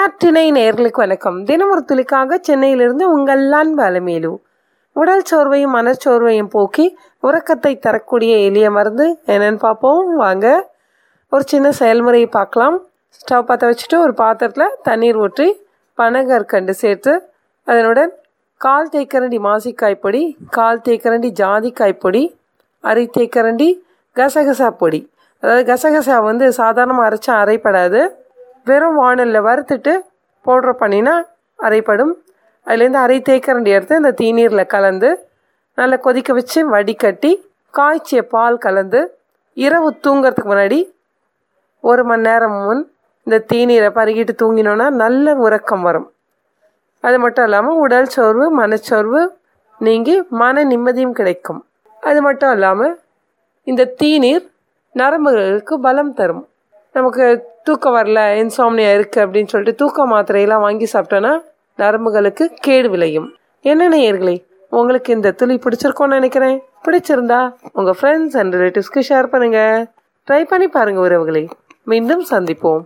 நாட்டினை நேர்களுக்கு வணக்கம். தினம் ஒரு துளிக்காக சென்னையிலிருந்து உங்கள் அன்பு அலமேலு. உடல் சோர்வையும் மனச்சோர்வையும் போக்கி உறக்கத்தை தரக்கூடிய எளிய மருந்து என்னன்னு பார்ப்போம். வாங்க ஒரு சின்ன செயல்முறையை பார்க்கலாம். ஸ்டவ் பற்ற வச்சுட்டு ஒரு பாத்திரத்தில் தண்ணீர் ஊற்றி பனகற்கண்டு சேர்த்து அதனுடன் கால் தேக்கரண்டி மாசிக்காய் பொடி கால் தேக்கரண்டி ஜாதிக்காய் பொடி அரை தேக்கரண்டி கசகசா பொடி. அதாவது கசகசா வந்து சாதாரணமாக அரைச்சா அரைப்படாது. வெறும் வானலில் வறுத்துட்டு பவுட்ரு பண்ணினா அரைப்படும். அதுலேருந்து அரை தேக்கரண்டி எடுத்து இந்த தீநீரில் கலந்து நல்லா கொதிக்க வச்சு வடிகட்டி காய்ச்சிய பால் கலந்து இரவு தூங்கிறதுக்கு முன்னாடி ஒரு மணி நேரம் முன் இந்த தீநீரை பருகிட்டு தூங்கினோன்னா நல்ல உறக்கம் வரும். அது மட்டும் இல்லாமல் உடல் சோர்வு மனச்சோர்வு நீங்கி மன நிம்மதியும் கிடைக்கும். அது மட்டும் இல்லாமல் இந்த தீநீர் நரம்புகளுக்கு பலம் தரும். நமக்கு தூக்கம் வரல இன்சாம்னியா இருக்குது அப்படின்னு சொல்லிட்டு தூக்க மாத்திரையெல்லாம் வாங்கி சாப்பிட்டோன்னா நரம்புகளுக்கு கேடு விளையும். என்ன நேயர்களே உங்களுக்கு இந்த துளி பிடிச்சிருக்கோன்னு நினைக்கிறேன். பிடிச்சிருந்தா உங்கள் ஃப்ரெண்ட்ஸ் அண்ட் ரிலேட்டிவ்ஸ்க்கு ஷேர் பண்ணுங்கள் ட்ரை பண்ணி பாருங்கள் உறவுகளை. மீண்டும் சந்திப்போம்.